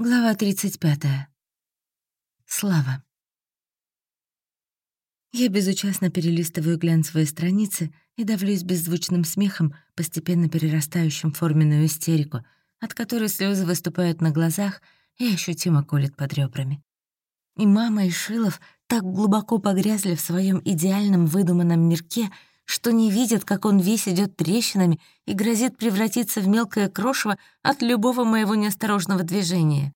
Глава 35. Слава. Я безучастно перелистываю глянцевые страницы и давлюсь беззвучным смехом, постепенно перерастающим в форменную истерику, от которой слезы выступают на глазах и ощутимо колет под ребрами. И мама, и Шилов так глубоко погрязли в своем идеальном выдуманном мирке, что не видят, как он весь идет трещинами и грозит превратиться в мелкое крошево от любого моего неосторожного движения.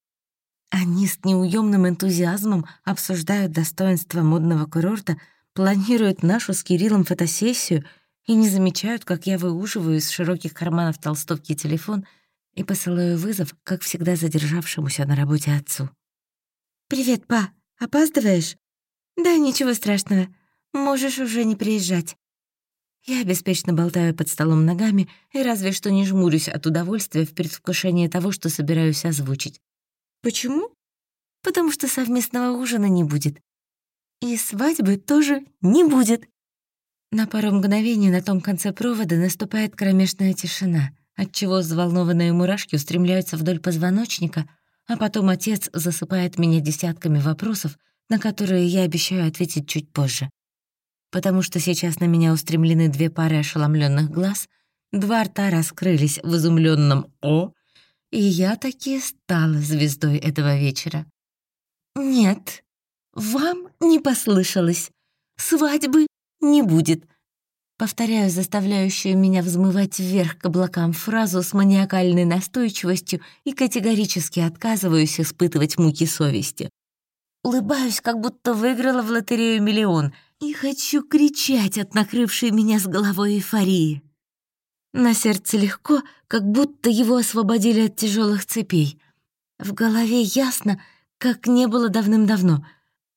Они с неуемным энтузиазмом обсуждают достоинства модного курорта, планируют нашу с Кириллом фотосессию и не замечают, как я выуживаю из широких карманов толстовки телефон и посылаю вызов, как всегда задержавшемуся на работе отцу. «Привет, па. Опаздываешь?» «Да, ничего страшного. Можешь уже не приезжать». Я беспечно болтаю под столом ногами и разве что не жмурюсь от удовольствия в предвкушении того, что собираюсь озвучить. Почему? Потому что совместного ужина не будет. И свадьбы тоже не будет. На пару мгновений на том конце провода наступает кромешная тишина, отчего взволнованные мурашки устремляются вдоль позвоночника, а потом отец засыпает меня десятками вопросов, на которые я обещаю ответить чуть позже потому что сейчас на меня устремлены две пары ошеломленных глаз, два рта раскрылись в изумленном «О», и я таки стала звездой этого вечера. «Нет, вам не послышалось. Свадьбы не будет», повторяю заставляющую меня взмывать вверх к облакам фразу с маниакальной настойчивостью и категорически отказываюсь испытывать муки совести. Улыбаюсь, как будто выиграла в лотерею миллион — и хочу кричать от накрывшей меня с головой эйфории. На сердце легко, как будто его освободили от тяжелых цепей. В голове ясно, как не было давным-давно,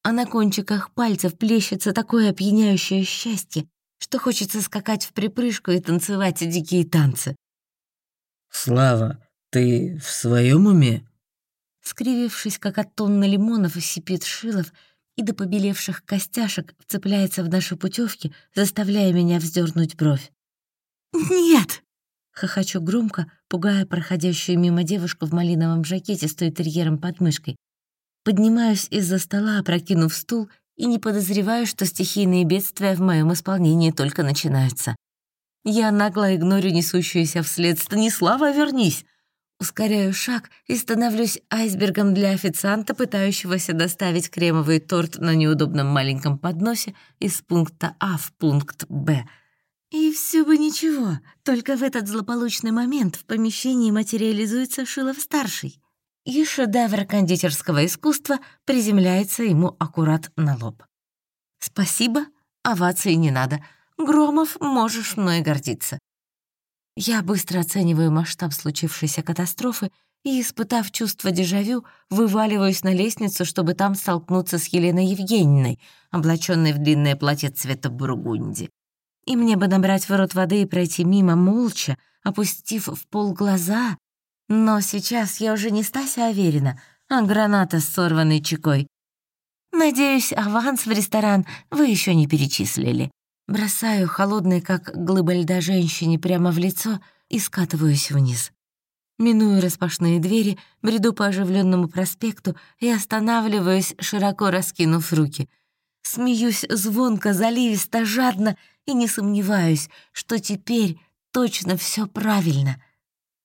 а на кончиках пальцев плещется такое опьяняющее счастье, что хочется скакать в припрыжку и танцевать дикие танцы. «Слава, ты в своем уме?» Скривившись, как от тонны лимонов, сипит Шилов — и до побелевших костяшек вцепляется в наши путевки, заставляя меня вздернуть бровь. «Нет!» — хохочу громко, пугая проходящую мимо девушку в малиновом жакете с терьером под мышкой. Поднимаюсь из-за стола, опрокинув стул, и не подозреваю, что стихийные бедствия в моем исполнении только начинаются. Я нагло игнорю несущуюся вслед «Станислава, вернись!» Ускоряю шаг и становлюсь айсбергом для официанта, пытающегося доставить кремовый торт на неудобном маленьком подносе из пункта А в пункт Б. И все бы ничего, только в этот злополучный момент в помещении материализуется Шилов-старший. И шедевр кондитерского искусства приземляется ему аккурат на лоб. «Спасибо, овации не надо. Громов, можешь мной гордиться. Я быстро оцениваю масштаб случившейся катастрофы и, испытав чувство дежавю, вываливаюсь на лестницу, чтобы там столкнуться с Еленой Евгеньевной, облаченной в длинное платье цвета бургунди. И мне бы набрать в рот воды и пройти мимо молча, опустив в пол глаза. Но сейчас я уже не Стася Аверина, а граната с сорванной чекой. Надеюсь, аванс в ресторан вы еще не перечислили. Бросаю холодной, как глыба льда женщине, прямо в лицо и скатываюсь вниз. Миную распашные двери, бреду по оживленному проспекту и останавливаюсь, широко раскинув руки. Смеюсь звонко, заливисто, жадно и не сомневаюсь, что теперь точно все правильно.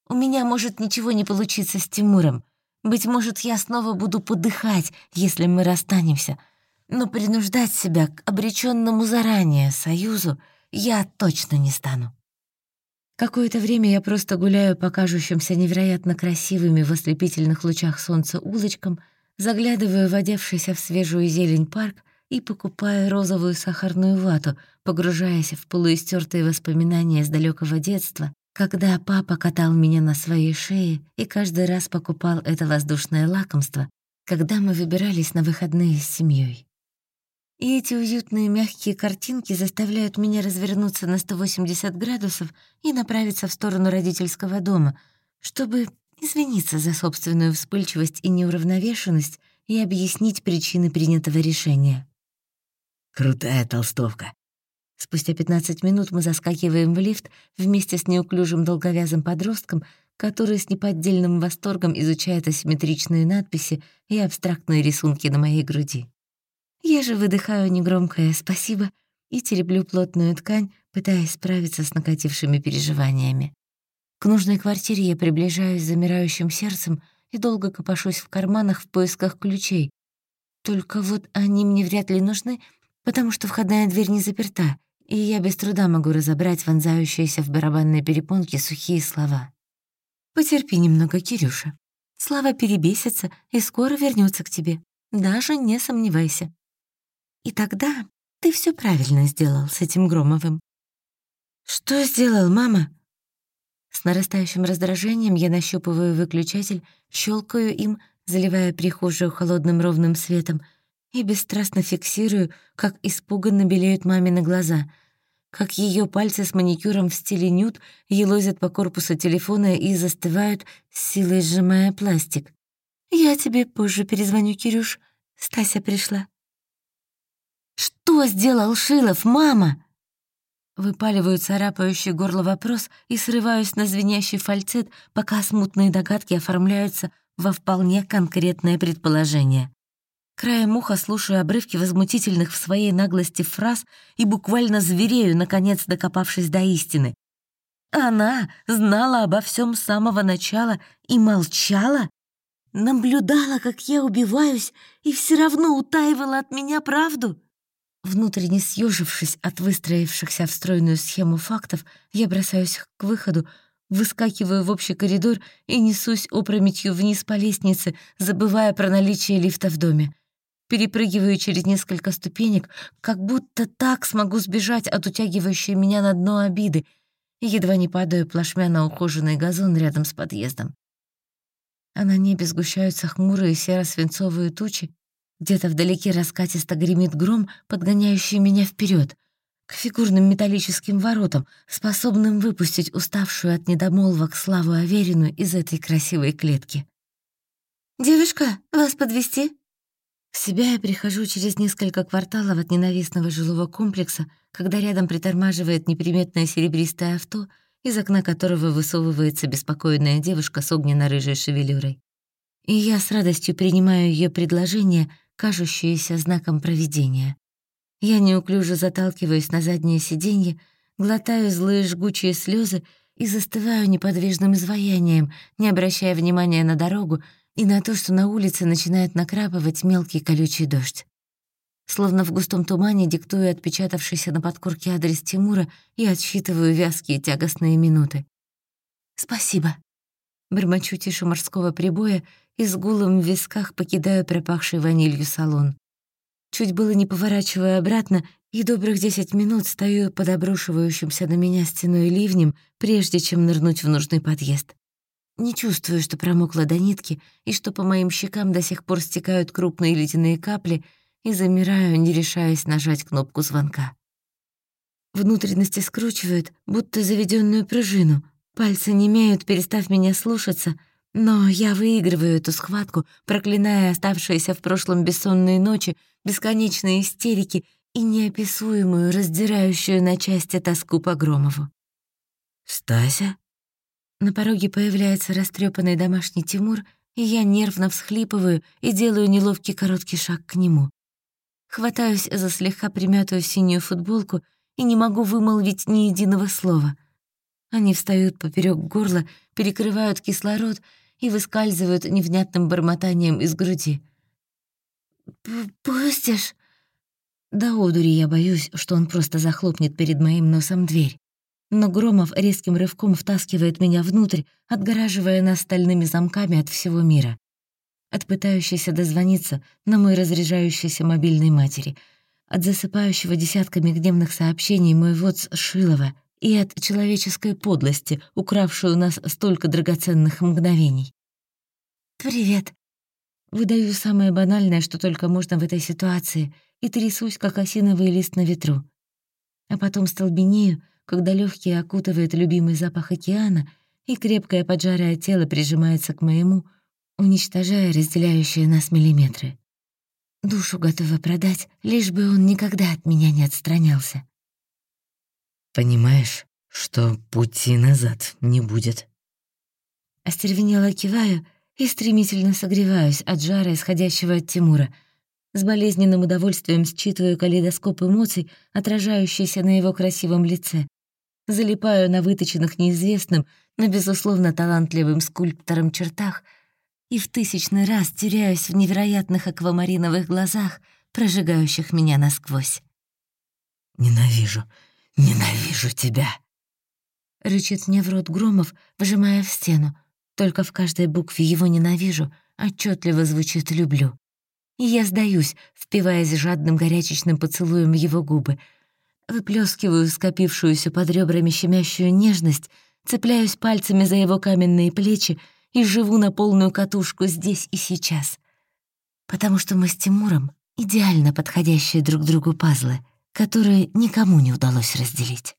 У меня может ничего не получиться с Тимуром. Быть может, я снова буду подыхать, если мы расстанемся — но принуждать себя к обреченному заранее союзу я точно не стану. Какое-то время я просто гуляю по кажущимся невероятно красивыми в ослепительных лучах солнца улочкам, заглядываю в одевшийся в свежую зелень парк и покупаю розовую сахарную вату, погружаясь в полуистертые воспоминания с далекого детства, когда папа катал меня на своей шее и каждый раз покупал это воздушное лакомство, когда мы выбирались на выходные с семьей. И эти уютные мягкие картинки заставляют меня развернуться на 180 градусов и направиться в сторону родительского дома, чтобы извиниться за собственную вспыльчивость и неуравновешенность и объяснить причины принятого решения. «Крутая толстовка». Спустя 15 минут мы заскакиваем в лифт вместе с неуклюжим долговязым подростком, который с неподдельным восторгом изучает асимметричные надписи и абстрактные рисунки на моей груди. Я же выдыхаю негромкое «спасибо» и тереблю плотную ткань, пытаясь справиться с накатившими переживаниями. К нужной квартире я приближаюсь замирающим сердцем и долго копошусь в карманах в поисках ключей. Только вот они мне вряд ли нужны, потому что входная дверь не заперта, и я без труда могу разобрать вонзающиеся в барабанной перепонке сухие слова. «Потерпи немного, Кирюша. Слава перебесится и скоро вернется к тебе. Даже не сомневайся. И тогда ты все правильно сделал с этим Громовым». «Что сделал, мама?» С нарастающим раздражением я нащупываю выключатель, щелкаю им, заливая прихожую холодным ровным светом, и бесстрастно фиксирую, как испуганно белеют мамины глаза, как ее пальцы с маникюром в стиле нюд елозят по корпусу телефона и застывают, с силой сжимая пластик. «Я тебе позже перезвоню, Кирюш. Стася пришла». «Что сделал Шилов, мама?» Выпаливаю царапающий горло вопрос и срываюсь на звенящий фальцет, пока смутные догадки оформляются во вполне конкретное предположение. Краем уха слушаю обрывки возмутительных в своей наглости фраз и буквально зверею, наконец докопавшись до истины. Она знала обо всем с самого начала и молчала? Наблюдала, как я убиваюсь, и все равно утаивала от меня правду? Внутренне съежившись от выстроившихся в стройную схему фактов, я бросаюсь к выходу, выскакиваю в общий коридор и несусь опрометью вниз по лестнице, забывая про наличие лифта в доме. Перепрыгиваю через несколько ступенек, как будто так смогу сбежать от утягивающей меня на дно обиды, едва не падаю плашмя на ухоженный газон рядом с подъездом. А на небе сгущаются хмурые серо-свинцовые тучи, где-то вдалеке раскатисто гремит гром, подгоняющий меня вперед к фигурным металлическим воротам, способным выпустить уставшую от недомолвок Славу Аверину из этой красивой клетки. «Девушка, вас подвести? В себя я прихожу через несколько кварталов от ненавистного жилого комплекса, когда рядом притормаживает неприметное серебристое авто, из окна которого высовывается беспокойная девушка с огненно-рыжей шевелюрой. И я с радостью принимаю ее предложение, кажущееся знаком провидения. Я неуклюже заталкиваюсь на заднее сиденье, глотаю злые жгучие слезы и застываю неподвижным изваянием, не обращая внимания на дорогу и на то, что на улице начинает накрапывать мелкий колючий дождь. Словно в густом тумане диктую отпечатавшийся на подкорке адрес Тимура и отсчитываю вязкие тягостные минуты. «Спасибо», Бормочу тише морского прибоя и с гулом в висках покидаю пропахший ванилью салон. Чуть было не поворачивая обратно, и добрых десять минут стою под обрушивающимся на меня стеной ливнем, прежде чем нырнуть в нужный подъезд. Не чувствую, что промокла до нитки, и что по моим щекам до сих пор стекают крупные ледяные капли, и замираю, не решаясь нажать кнопку звонка. Внутренности скручивают, будто заведенную пружину, Пальцы не имеют, перестав меня слушаться, но я выигрываю эту схватку, проклиная оставшиеся в прошлом бессонные ночи, бесконечные истерики и неописуемую, раздирающую на части тоску по Громову. «Стася?» На пороге появляется растрепанный домашний Тимур, и я нервно всхлипываю и делаю неловкий короткий шаг к нему. Хватаюсь за слегка примятую синюю футболку и не могу вымолвить ни единого слова — они встают поперек горла, перекрывают кислород и выскальзывают невнятным бормотанием из груди. «Пустишь?» До одури я боюсь, что он просто захлопнет перед моим носом дверь. Но Громов резким рывком втаскивает меня внутрь, отгораживая нас стальными замками от всего мира. От пытающейся дозвониться на мой разряжающийся мобильной матери, от засыпающего десятками гневных сообщений мой вот Шилова и от человеческой подлости, укравшей у нас столько драгоценных мгновений. «Привет!» Выдаю самое банальное, что только можно в этой ситуации, и трясусь, как осиновый лист на ветру. А потом столбенею, когда легкие окутывает любимый запах океана, и крепкое поджарое тело прижимается к моему, уничтожая разделяющие нас миллиметры. Душу готова продать, лишь бы он никогда от меня не отстранялся. Понимаешь, что пути назад не будет. Остервенело киваю и стремительно согреваюсь от жара, исходящего от Тимура. С болезненным удовольствием считываю калейдоскоп эмоций, отражающийся на его красивом лице. Залипаю на выточенных неизвестным, но, безусловно, талантливым скульптором чертах и в тысячный раз теряюсь в невероятных аквамариновых глазах, прожигающих меня насквозь. «Ненавижу, ненавижу тебя!» Рычит мне в рот Громов, выжимая в стену. Только в каждой букве его ненавижу, отчетливо звучит «люблю». И я сдаюсь, впиваясь жадным горячечным поцелуем его губы. Выплескиваю скопившуюся под ребрами щемящую нежность, цепляюсь пальцами за его каменные плечи и живу на полную катушку здесь и сейчас. Потому что мы с Тимуром идеально подходящие друг другу пазлы, которые никому не удалось разделить.